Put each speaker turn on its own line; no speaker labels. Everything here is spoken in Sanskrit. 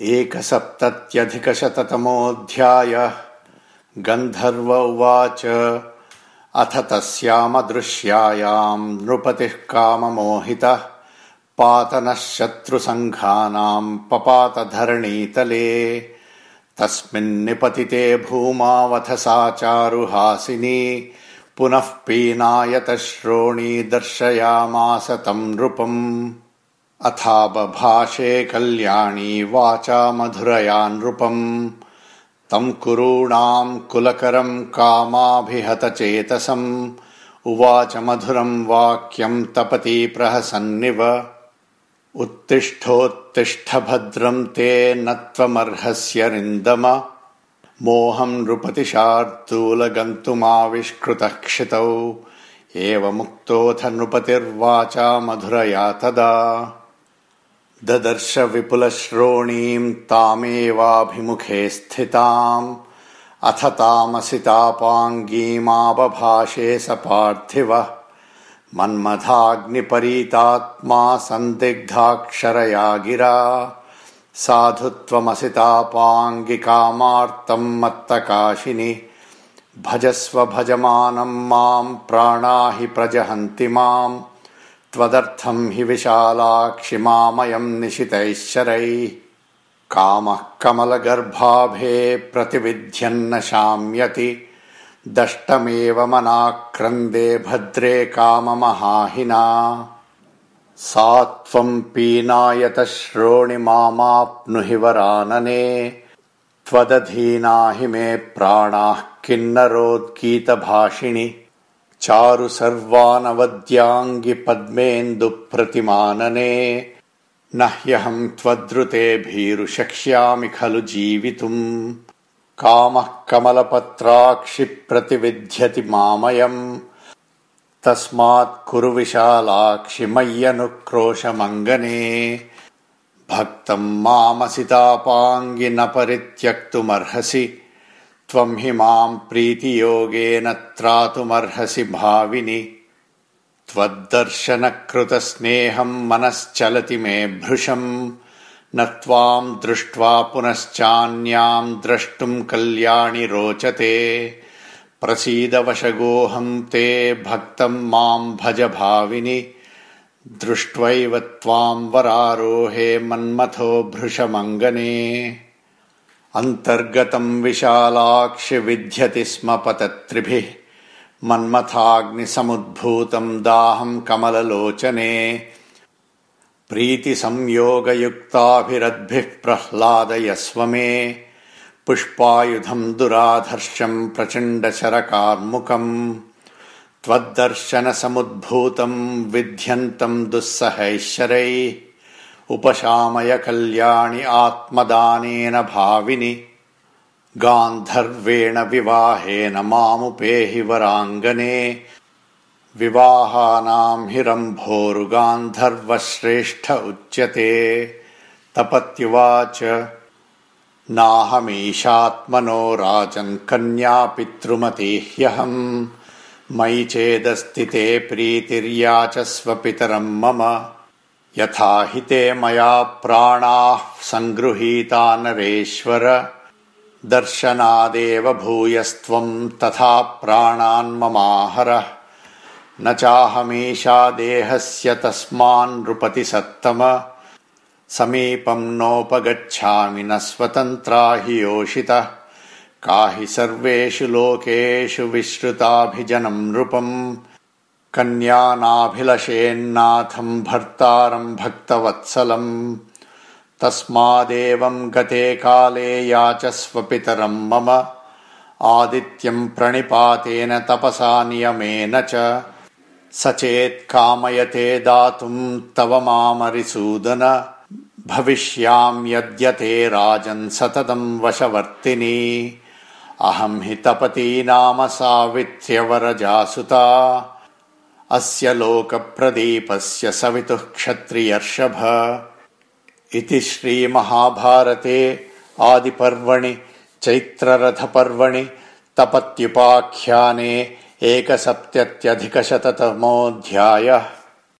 एकसप्तत्यधिकशततमोऽध्यायः। गन्धर्व उवाच। अथ तस्यामदृश्यायाम् नृपतिः काममोहितः पातनः शत्रुसङ्घानाम् पपातधरणीतले। तस्मिन्निपतिते भूमावथ सा चारुहासिनी पुनः पीनायतश्रोणी दर्शयामास तम् नृपम् अथा बभाषे कल्याणी वाचा मधुरया नृपम्। तम् कुरूणाम् कुलकरम् कामाभिहतचेतसम्। उवाच मधुरम् वाक्यम् तपति प्रहसन्निव। उत्तिष्ठोत्तिष्ठ भद्रम् ते न त्वमर्हस्य रिन्दम मोहम् नृपतिशार्दूलगन्तुमाविष्कृतः क्षितौ। एवमुक्तोऽथ नृपतिर्वाचा मधुरया तदा ददर्श विपुलश्रोणीम् तामेवाभिमुखे स्थिताम्। अथ तामसितापाङ्गीमाबभाषे स पार्थिवः। मन्मथाग्निपरीतात्मा सन्दिग्धाक्षरया गिरा। साधुत्वमसितापाङ्गिकामार्तम् मत्तकाशिनि। भजस्व भजमानम् माम् प्राणा हि प्रजहन्ति माम् त्वदर्थम् हि विशालाक्षि मामयम् निशितैश्चरैः। कामः कमलगर्भाभे प्रतिविध्यन्न शाम्यति। दष्टमेव मनाक्रन्दे भद्रे काममहाहिना। सा त्वम् पीनायत श्रोणि मामाप्नुहि वरानने। त्वदधीना हि मे प्राणाः किन्नरोद्गीतभाषिणि चारु सर्वानवद्याङ्गि पद्मेन्दुप्रतिमानने न ह्यहम् त्वद्रुते भीरुशक्ष्यामि खलु जीवितुम्। कामः कमलपत्राक्षि प्रतिविध्यति मामयम्। तस्मात् कुरु विशालाक्षि मय्यनुक्रोशमङ्गने भक्तम् मामसितापाङ्गि न परित्यक्तुमर्हसि त्वम् हि माम् प्रीतियोगेन त्रातुमर्हसि भाविनि। त्वद्दर्शनकृतस्नेहम् मनश्चलति मे भृशम् न त्वाम् दृष्ट्वा पुनश्चान्याम् द्रष्टुम् कल्याणि रोचते। प्रसीदवशगोऽहम् ते भक्तम् माम् भज भाविनि। दृष्ट्वैव त्वाम् वरारोहे मन्मथो भृशमङ्गने अन्तर्गतम् विशालाक्षि विध्यति स्म पतत्रिभिः मन्मथाग्निसमुद्भूतम् दाहम् कमललोचने। प्रीतिसंयोगयुक्ताभिरद्भिः प्रह्लादयस्व मे। पुष्पायुधम् दुराधर्षम् प्रचण्डशरकार्मुकम् त्वद्दर्शनसमुद्भूतम् विध्यन्तम् दुःसहैश्वरैः उपशामय कल्याणि आत्मदानेन भाविनि। गान्धर्वेण विवाहेन मामुपेहि वराङ्गने। विवाहानाम् हिरम्भोरुगान्धर्वश्रेष्ठ उच्यते। तपत्युवाच नाहमीशात्मनो राजन् कन्या पितृमती ह्यहम् मयि चेदस्ति ते प्रीतिर्याचस्व पितरम् मम यथा हि ते मया प्राणाः सङ्गृहीता नरेश्वर। दर्शनादेव भूयस्त्वम् तथा प्राणान्ममाहर न चाहमीशा देहस्य तस्मान्नृपति सत्तम। समीपम् नोपगच्छामि न स्वतन्त्रा हि योषितः। का हि सर्वेषु लोकेषु विश्रुताभिजनम् नृपम् कन्यानाभिलषेन्नाथम् भर्तारम् भक्तवत्सलम् तस्मादेवम् गते काले याचस्व पितरम् मम आदित्यम् प्रणिपातेन तपसा नियमेन च। स चेत्कामयते दातुम् तव मामरिसूदन भविष्याम् यद्यते राजन् सततम् वशवर्तिनी। अहम् हि तपती नाम सावित्र्यवरजासुता अस्य लोकप्रदीपस्य सवितुः क्षत्रियर्षभ। इति श्रीमहाभारते आदिपर्वणि चैत्ररथपर्वणि तपत्युपाख्याने एकसप्तत्यधिकशततमोऽध्यायः